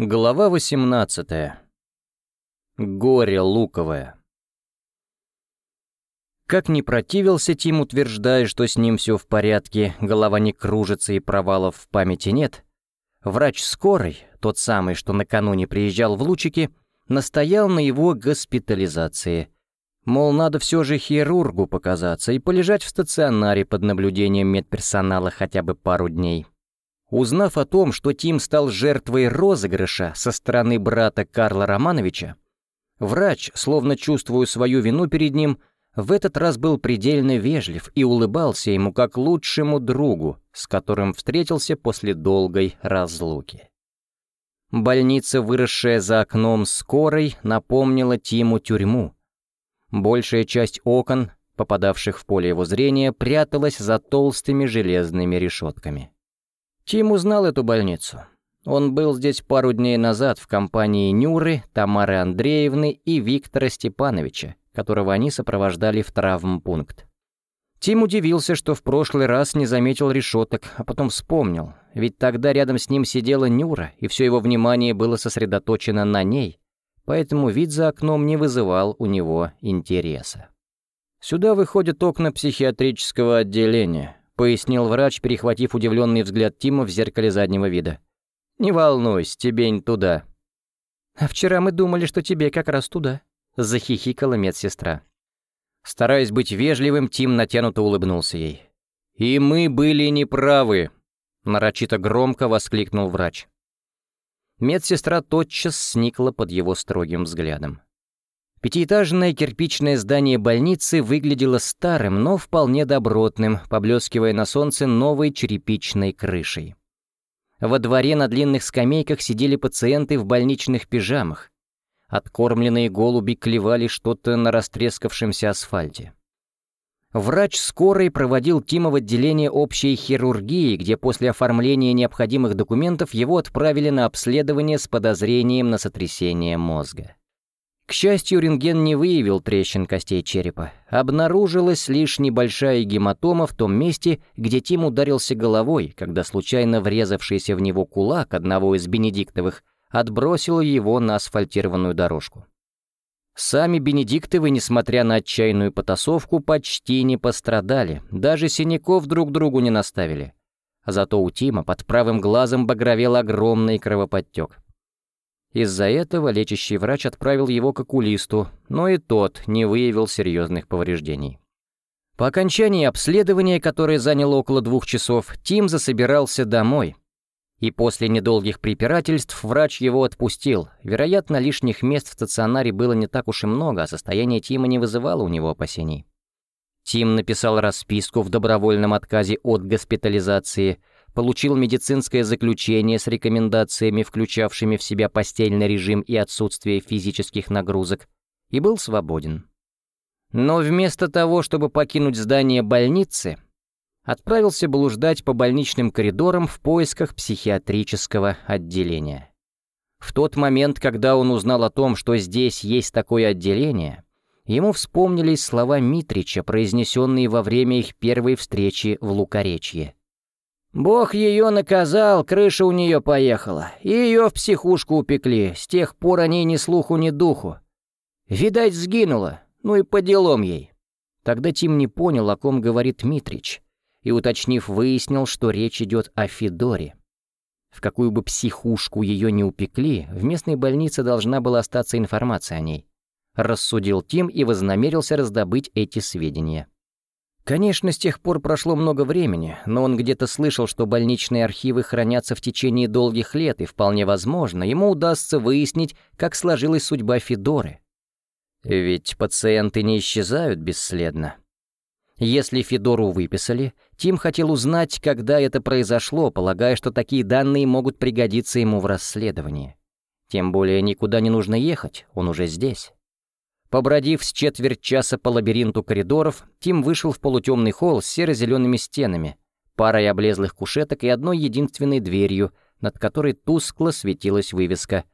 Глава 18. Горе луковое. Как ни противился Тим, утверждая, что с ним все в порядке, голова не кружится и провалов в памяти нет, врач скорой, тот самый, что накануне приезжал в Лучики, настоял на его госпитализации. Мол, надо все же хирургу показаться и полежать в стационаре под наблюдением медперсонала хотя бы пару дней. Узнав о том, что Тим стал жертвой розыгрыша со стороны брата Карла Романовича, врач, словно чувствуя свою вину перед ним, в этот раз был предельно вежлив и улыбался ему как лучшему другу, с которым встретился после долгой разлуки. Больница, выросшая за окном скорой, напомнила Тиму тюрьму. Большая часть окон, попадавших в поле его зрения, пряталась за толстыми железными решетками. Тим узнал эту больницу. Он был здесь пару дней назад в компании Нюры, Тамары Андреевны и Виктора Степановича, которого они сопровождали в травмпункт. Тим удивился, что в прошлый раз не заметил решеток, а потом вспомнил, ведь тогда рядом с ним сидела Нюра, и все его внимание было сосредоточено на ней, поэтому вид за окном не вызывал у него интереса. Сюда выходят окна психиатрического отделения, пояснил врач, перехватив удивленный взгляд Тима в зеркале заднего вида. «Не волнуйся, тебе не туда». «А вчера мы думали, что тебе как раз туда», — захихикала медсестра. Стараясь быть вежливым, Тим натянуто улыбнулся ей. «И мы были неправы», — нарочито громко воскликнул врач. Медсестра тотчас сникла под его строгим взглядом. Пятиэтажное кирпичное здание больницы выглядело старым, но вполне добротным, поблескивая на солнце новой черепичной крышей. Во дворе на длинных скамейках сидели пациенты в больничных пижамах. Откормленные голуби клевали что-то на растрескавшемся асфальте. Врач скорой проводил Тима в отделение общей хирургии, где после оформления необходимых документов его отправили на обследование с подозрением на сотрясение мозга. К счастью, рентген не выявил трещин костей черепа. Обнаружилась лишь небольшая гематома в том месте, где Тим ударился головой, когда случайно врезавшийся в него кулак одного из Бенедиктовых отбросил его на асфальтированную дорожку. Сами Бенедиктовы, несмотря на отчаянную потасовку, почти не пострадали, даже синяков друг другу не наставили. Зато у Тима под правым глазом багровел огромный кровоподтек. Из-за этого лечащий врач отправил его к окулисту, но и тот не выявил серьезных повреждений. По окончании обследования, которое заняло около двух часов, Тим засобирался домой. И после недолгих препирательств врач его отпустил. Вероятно, лишних мест в стационаре было не так уж и много, а состояние Тима не вызывало у него опасений. Тим написал расписку в добровольном отказе от госпитализации – получил медицинское заключение с рекомендациями, включавшими в себя постельный режим и отсутствие физических нагрузок, и был свободен. Но вместо того, чтобы покинуть здание больницы, отправился блуждать по больничным коридорам в поисках психиатрического отделения. В тот момент, когда он узнал о том, что здесь есть такое отделение, ему вспомнились слова Митрича, произнесенные во время их первой встречи в Лукоречье. Бог ее наказал, крыша у нее поехала. И ее в психушку упекли. С тех пор о ней ни слуху, ни духу. Видать, сгинула. Ну и по делам ей. Тогда Тим не понял, о ком говорит Митрич, и, уточнив, выяснил, что речь идет о Федоре. В какую бы психушку ее не упекли, в местной больнице должна была остаться информация о ней. Рассудил Тим и вознамерился раздобыть эти сведения. Конечно, с тех пор прошло много времени, но он где-то слышал, что больничные архивы хранятся в течение долгих лет, и вполне возможно, ему удастся выяснить, как сложилась судьба Федоры. Ведь пациенты не исчезают бесследно. Если Федору выписали, Тим хотел узнать, когда это произошло, полагая, что такие данные могут пригодиться ему в расследовании. Тем более никуда не нужно ехать, он уже здесь. Побродив с четверть часа по лабиринту коридоров, Тим вышел в полутемный холл с серо-зелеными стенами, парой облезлых кушеток и одной единственной дверью, над которой тускло светилась вывеска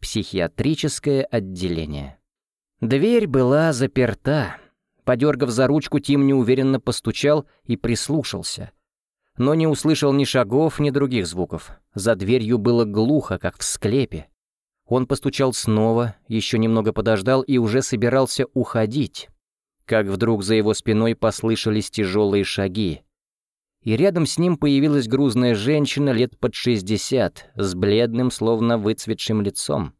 «Психиатрическое отделение». Дверь была заперта. Подергав за ручку, Тим неуверенно постучал и прислушался. но не услышал ни шагов, ни других звуков. За дверью было глухо, как в склепе. Он постучал снова, еще немного подождал и уже собирался уходить, как вдруг за его спиной послышались тяжелые шаги. И рядом с ним появилась грузная женщина лет под шестьдесят, с бледным, словно выцветшим лицом,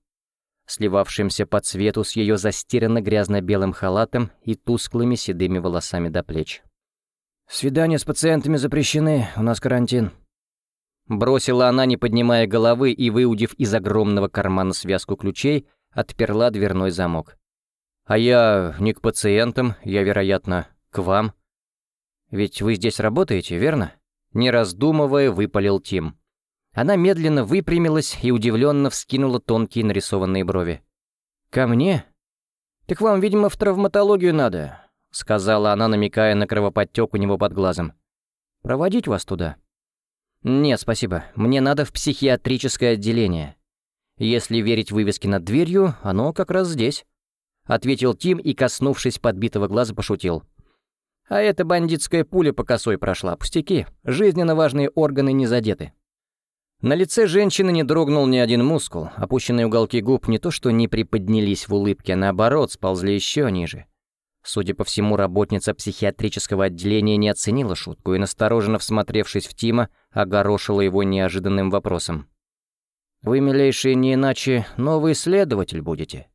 сливавшимся по цвету с ее застиранно грязно-белым халатом и тусклыми седыми волосами до плеч. «Свидания с пациентами запрещены, у нас карантин», Бросила она, не поднимая головы, и, выудив из огромного кармана связку ключей, отперла дверной замок. «А я не к пациентам, я, вероятно, к вам. Ведь вы здесь работаете, верно?» Не раздумывая, выпалил Тим. Она медленно выпрямилась и удивленно вскинула тонкие нарисованные брови. «Ко мне? Так вам, видимо, в травматологию надо», — сказала она, намекая на кровоподтек у него под глазом. «Проводить вас туда?» «Нет, спасибо. Мне надо в психиатрическое отделение. Если верить вывеске над дверью, оно как раз здесь», — ответил Тим и, коснувшись подбитого глаза, пошутил. «А эта бандитская пуля по косой прошла. Пустяки. Жизненно важные органы не задеты». На лице женщины не дрогнул ни один мускул, опущенные уголки губ не то что не приподнялись в улыбке, а наоборот, сползли еще ниже. Судя по всему, работница психиатрического отделения не оценила шутку и, настороженно всмотревшись в Тима, огорошила его неожиданным вопросом. «Вы, милейший, не иначе новый следователь будете?»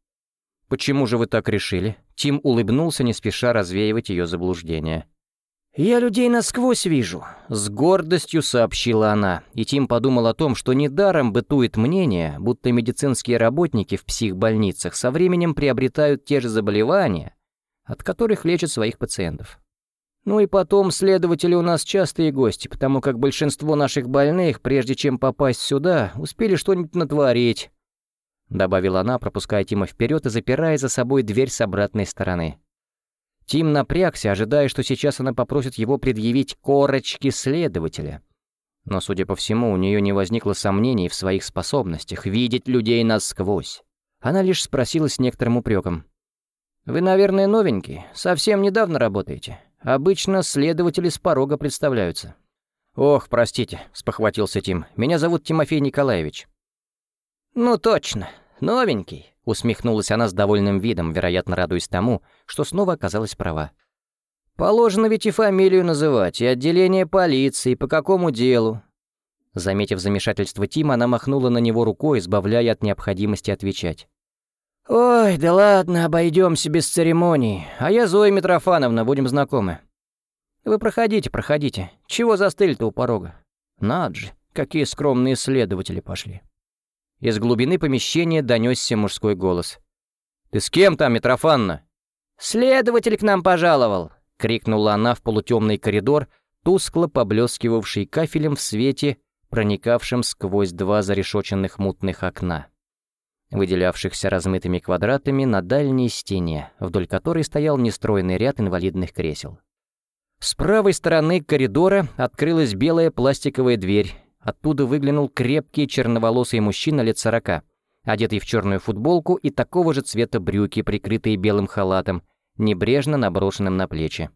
«Почему же вы так решили?» Тим улыбнулся, не спеша развеивать ее заблуждение. «Я людей насквозь вижу», — с гордостью сообщила она, и Тим подумал о том, что недаром бытует мнение, будто медицинские работники в психбольницах со временем приобретают те же заболевания, от которых лечат своих пациентов. Ну и потом, следователи у нас частые гости, потому как большинство наших больных, прежде чем попасть сюда, успели что-нибудь натворить. Добавила она, пропуская Тима вперед и запирая за собой дверь с обратной стороны. Тим напрягся, ожидая, что сейчас она попросит его предъявить корочки следователя. Но, судя по всему, у нее не возникло сомнений в своих способностях видеть людей насквозь. Она лишь спросила с некоторым упреком. «Вы, наверное, новенький, совсем недавно работаете. Обычно следователи с порога представляются». «Ох, простите», — спохватился Тим. «Меня зовут Тимофей Николаевич». «Ну точно, новенький», — усмехнулась она с довольным видом, вероятно, радуясь тому, что снова оказалась права. «Положено ведь и фамилию называть, и отделение полиции, и по какому делу». Заметив замешательство Тима, она махнула на него рукой, избавляя от необходимости отвечать. «Ой, да ладно, обойдемся без церемоний. А я Зоя Митрофановна, будем знакомы». «Вы проходите, проходите. Чего застыли-то у порога?» «Над же, какие скромные следователи пошли». Из глубины помещения донесся мужской голос. «Ты с кем там, Митрофанна?» «Следователь к нам пожаловал!» — крикнула она в полутемный коридор, тускло поблескивавший кафелем в свете, проникавшем сквозь два зарешоченных мутных окна выделявшихся размытыми квадратами на дальней стене, вдоль которой стоял нестройный ряд инвалидных кресел. С правой стороны коридора открылась белая пластиковая дверь. Оттуда выглянул крепкий черноволосый мужчина лет сорока, одетый в черную футболку и такого же цвета брюки, прикрытые белым халатом, небрежно наброшенным на плечи.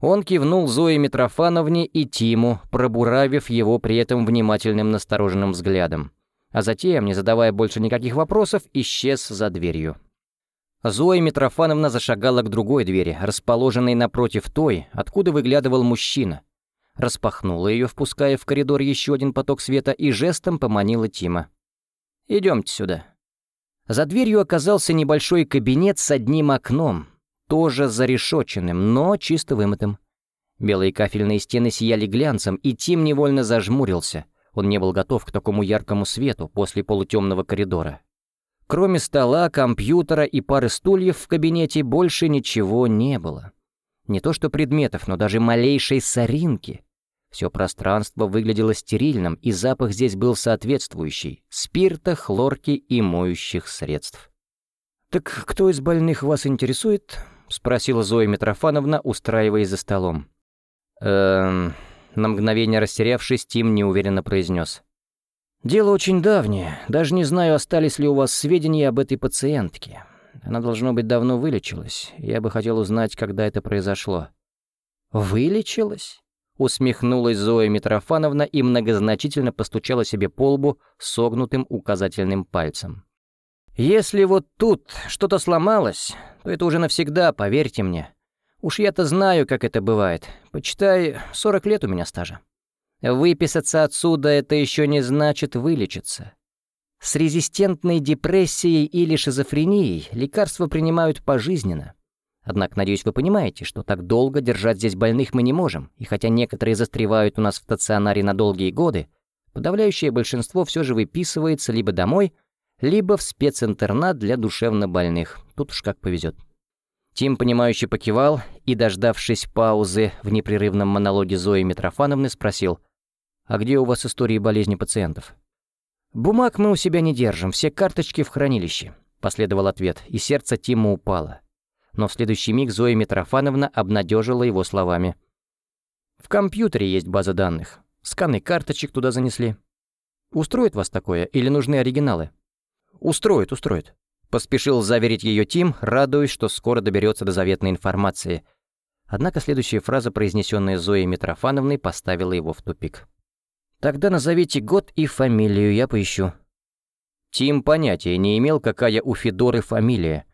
Он кивнул Зое Митрофановне и Тиму, пробуравив его при этом внимательным настороженным взглядом а затем, не задавая больше никаких вопросов, исчез за дверью. Зоя Митрофановна зашагала к другой двери, расположенной напротив той, откуда выглядывал мужчина. Распахнула ее, впуская в коридор еще один поток света, и жестом поманила Тима. «Идемте сюда». За дверью оказался небольшой кабинет с одним окном, тоже зарешоченным, но чисто вымытым. Белые кафельные стены сияли глянцем, и Тим невольно зажмурился — он не был готов к такому яркому свету после полутемного коридора. Кроме стола, компьютера и пары стульев в кабинете больше ничего не было. Не то что предметов, но даже малейшей соринки. Все пространство выглядело стерильным, и запах здесь был соответствующий — спирта, хлорки и моющих средств. «Так кто из больных вас интересует?» — спросила Зоя Митрофановна, устраиваясь за столом. «Эм...» На мгновение растерявшись, Тим неуверенно произнес. «Дело очень давнее. Даже не знаю, остались ли у вас сведения об этой пациентке. Она, должно быть, давно вылечилась. Я бы хотел узнать, когда это произошло». «Вылечилась?» усмехнулась Зоя Митрофановна и многозначительно постучала себе по лбу согнутым указательным пальцем. «Если вот тут что-то сломалось, то это уже навсегда, поверьте мне. Уж я-то знаю, как это бывает. Почитай, 40 лет у меня стажа. Выписаться отсюда — это еще не значит вылечиться. С резистентной депрессией или шизофренией лекарства принимают пожизненно. Однако, надеюсь, вы понимаете, что так долго держать здесь больных мы не можем, и хотя некоторые застревают у нас в стационаре на долгие годы, подавляющее большинство все же выписывается либо домой, либо в специнтернат для душевнобольных. Тут уж как повезет. Тим, понимающе покивал и, дождавшись паузы в непрерывном монологе Зои Митрофановны, спросил, «А где у вас истории болезни пациентов?» «Бумаг мы у себя не держим, все карточки в хранилище», — последовал ответ, и сердце Тима упало. Но в следующий миг Зоя Митрофановна обнадежила его словами. «В компьютере есть база данных. Сканы карточек туда занесли. Устроит вас такое или нужны оригиналы?» «Устроит, устроит», — поспешил заверить ее Тим, радуясь, что скоро доберется до заветной информации. Однако следующая фраза, произнесенная Зоей Митрофановной, поставила его в тупик. «Тогда назовите год и фамилию, я поищу». Тим понятия не имел, какая у Федоры фамилия.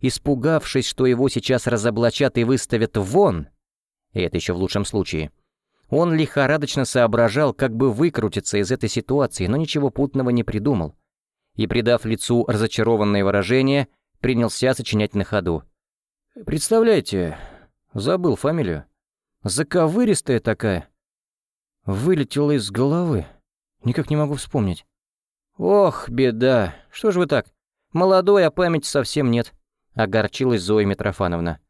Испугавшись, что его сейчас разоблачат и выставят вон, и это еще в лучшем случае, он лихорадочно соображал, как бы выкрутиться из этой ситуации, но ничего путного не придумал и, придав лицу разочарованное выражение, принялся сочинять на ходу. «Представляете, забыл фамилию. Заковыристая такая. Вылетела из головы. Никак не могу вспомнить. Ох, беда. Что ж вы так? Молодой, а памяти совсем нет», — огорчилась Зоя Митрофановна.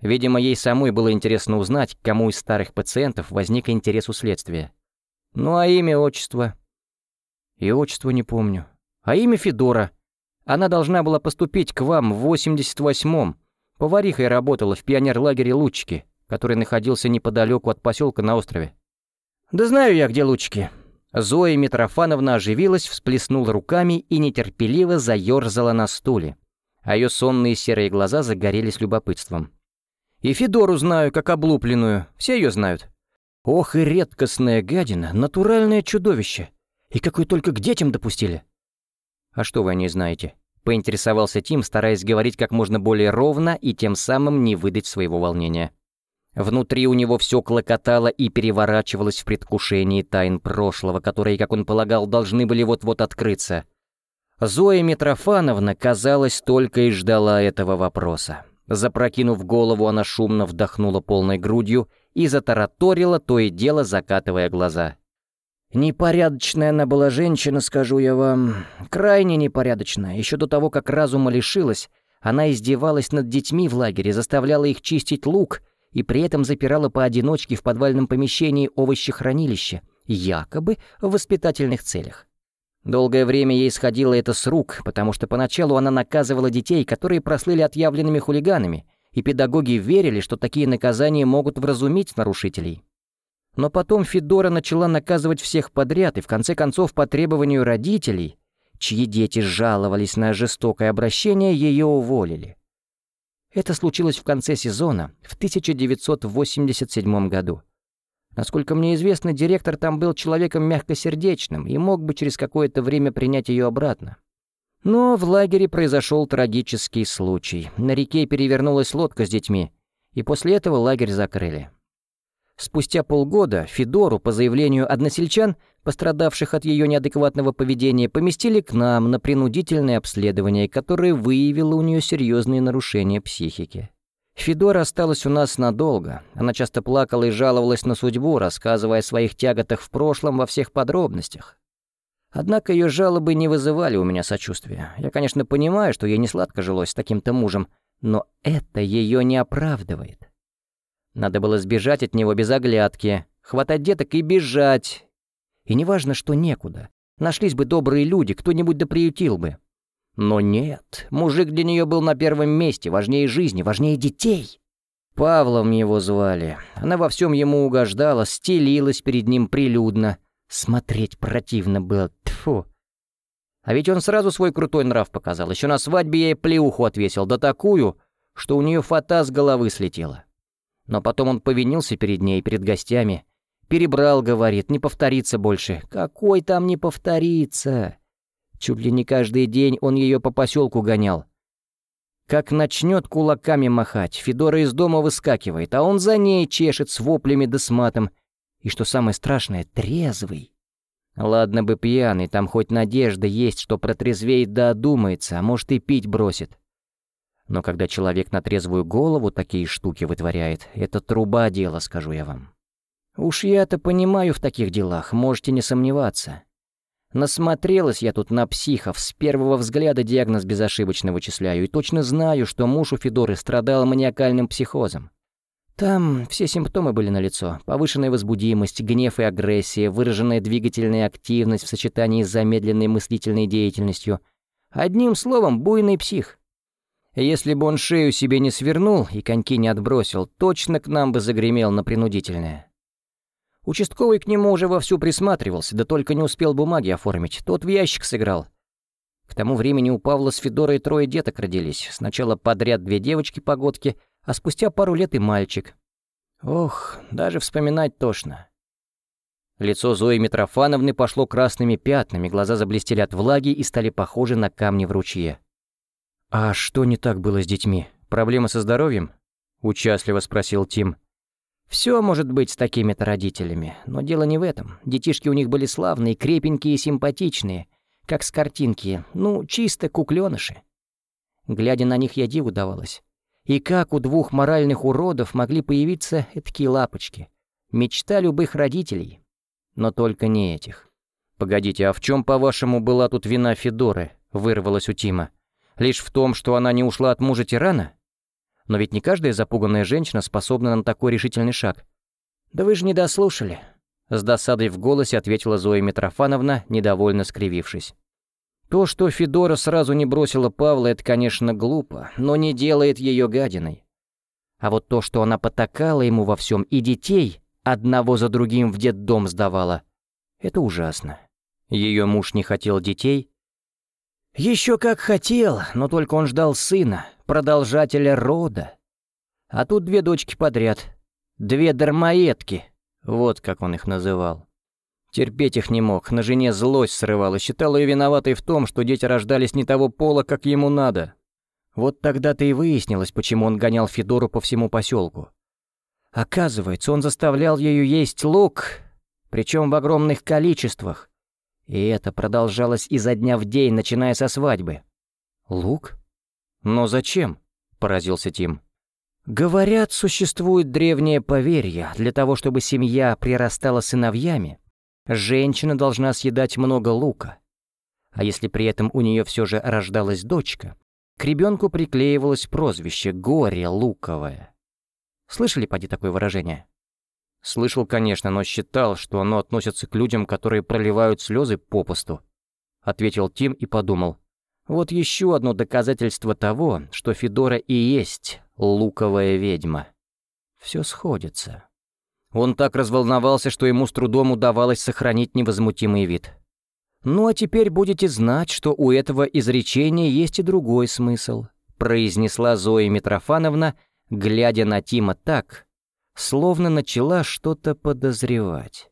Видимо, ей самой было интересно узнать, кому из старых пациентов возник интерес у следствия. Ну а имя, отчество? И отчество не помню а имя Федора. Она должна была поступить к вам в 88-м. Поварихой работала в пионерлагере Лучики, который находился неподалеку от поселка на острове. «Да знаю я, где Лучики». Зоя Митрофановна оживилась, всплеснула руками и нетерпеливо заёрзала на стуле, а ее сонные серые глаза загорелись любопытством. «И Федору знаю, как облупленную, все ее знают. Ох и редкостная гадина, натуральное чудовище. И какой только к детям допустили». «А что вы о ней знаете?» — поинтересовался Тим, стараясь говорить как можно более ровно и тем самым не выдать своего волнения. Внутри у него все клокотало и переворачивалось в предвкушении тайн прошлого, которые, как он полагал, должны были вот-вот открыться. Зоя Митрофановна, казалось, только и ждала этого вопроса. Запрокинув голову, она шумно вдохнула полной грудью и затараторила, то и дело закатывая глаза. Непорядочная она была женщина, скажу я вам. Крайне непорядочная. Еще до того, как разума лишилась, она издевалась над детьми в лагере, заставляла их чистить лук и при этом запирала поодиночке в подвальном помещении овощехранилища, якобы в воспитательных целях. Долгое время ей сходило это с рук, потому что поначалу она наказывала детей, которые прослыли отъявленными хулиганами, и педагоги верили, что такие наказания могут вразумить нарушителей. Но потом Федора начала наказывать всех подряд, и в конце концов по требованию родителей, чьи дети жаловались на жестокое обращение, ее уволили. Это случилось в конце сезона, в 1987 году. Насколько мне известно, директор там был человеком мягкосердечным и мог бы через какое-то время принять ее обратно. Но в лагере произошел трагический случай. На реке перевернулась лодка с детьми, и после этого лагерь закрыли. Спустя полгода Федору, по заявлению односельчан, пострадавших от ее неадекватного поведения, поместили к нам на принудительное обследование, которое выявило у нее серьезные нарушения психики. Федора осталась у нас надолго. Она часто плакала и жаловалась на судьбу, рассказывая о своих тяготах в прошлом во всех подробностях. Однако ее жалобы не вызывали у меня сочувствия. Я, конечно, понимаю, что ей не сладко жилось с таким-то мужем, но это ее не оправдывает. Надо было сбежать от него без оглядки, хватать деток и бежать. И неважно, что некуда. Нашлись бы добрые люди, кто-нибудь да приютил бы. Но нет, мужик для нее был на первом месте, важнее жизни, важнее детей. Павлом его звали. Она во всем ему угождала, стелилась перед ним прилюдно. Смотреть противно было, тфу. А ведь он сразу свой крутой нрав показал. Еще на свадьбе ей плеуху отвесил, да такую, что у нее фата с головы слетела. Но потом он повинился перед ней, перед гостями. Перебрал, говорит, не повторится больше. Какой там не повторится? Чуть ли не каждый день он ее по поселку гонял. Как начнет кулаками махать, Федора из дома выскакивает, а он за ней чешет с воплями да с матом. И что самое страшное, трезвый. Ладно бы пьяный, там хоть надежда есть, что протрезвеет да одумается, а может и пить бросит. Но когда человек на трезвую голову такие штуки вытворяет, это труба дело, скажу я вам. Уж я-то понимаю в таких делах, можете не сомневаться. Насмотрелась я тут на психов, с первого взгляда диагноз безошибочно вычисляю и точно знаю, что муж у Федоры страдал маниакальным психозом. Там все симптомы были налицо. Повышенная возбудимость, гнев и агрессия, выраженная двигательная активность в сочетании с замедленной мыслительной деятельностью. Одним словом, буйный псих. Если бы он шею себе не свернул и коньки не отбросил, точно к нам бы загремел на принудительное. Участковый к нему уже вовсю присматривался, да только не успел бумаги оформить, тот в ящик сыграл. К тому времени у Павла с Федорой трое деток родились. Сначала подряд две девочки-погодки, а спустя пару лет и мальчик. Ох, даже вспоминать тошно. Лицо Зои Митрофановны пошло красными пятнами, глаза заблестели от влаги и стали похожи на камни в ручье. «А что не так было с детьми? Проблемы со здоровьем?» — участливо спросил Тим. Все может быть с такими-то родителями, но дело не в этом. Детишки у них были славные, крепенькие и симпатичные, как с картинки, ну, чисто куклёныши. Глядя на них, я диву давалась. И как у двух моральных уродов могли появиться такие лапочки? Мечта любых родителей. Но только не этих. «Погодите, а в чем, по-вашему, была тут вина Федоры?» — вырвалась у Тима. «Лишь в том, что она не ушла от мужа тирана?» Но ведь не каждая запуганная женщина способна на такой решительный шаг. «Да вы же не дослушали», — с досадой в голосе ответила Зоя Митрофановна, недовольно скривившись. То, что Федора сразу не бросила Павла, это, конечно, глупо, но не делает ее гадиной. А вот то, что она потакала ему во всем и детей одного за другим в детдом сдавала, это ужасно. Ее муж не хотел детей, еще как хотел, но только он ждал сына, продолжателя рода. А тут две дочки подряд. Две дармоедки. Вот как он их называл. Терпеть их не мог, на жене злость срывала, считал ее виноватой в том, что дети рождались не того пола, как ему надо. Вот тогда-то и выяснилось, почему он гонял Федору по всему поселку. Оказывается, он заставлял ее есть лук, причем в огромных количествах. И это продолжалось изо дня в день, начиная со свадьбы. «Лук? Но зачем?» — поразился Тим. «Говорят, существует древнее поверье. Для того, чтобы семья прирастала сыновьями, женщина должна съедать много лука. А если при этом у нее все же рождалась дочка, к ребенку приклеивалось прозвище «горе луковое». Слышали, поди, такое выражение? Слышал, конечно, но считал, что оно относится к людям, которые проливают слезы попусту. Ответил Тим и подумал. Вот еще одно доказательство того, что Федора и есть луковая ведьма. Все сходится. Он так разволновался, что ему с трудом удавалось сохранить невозмутимый вид. «Ну а теперь будете знать, что у этого изречения есть и другой смысл», произнесла Зоя Митрофановна, глядя на Тима так, словно начала что-то подозревать.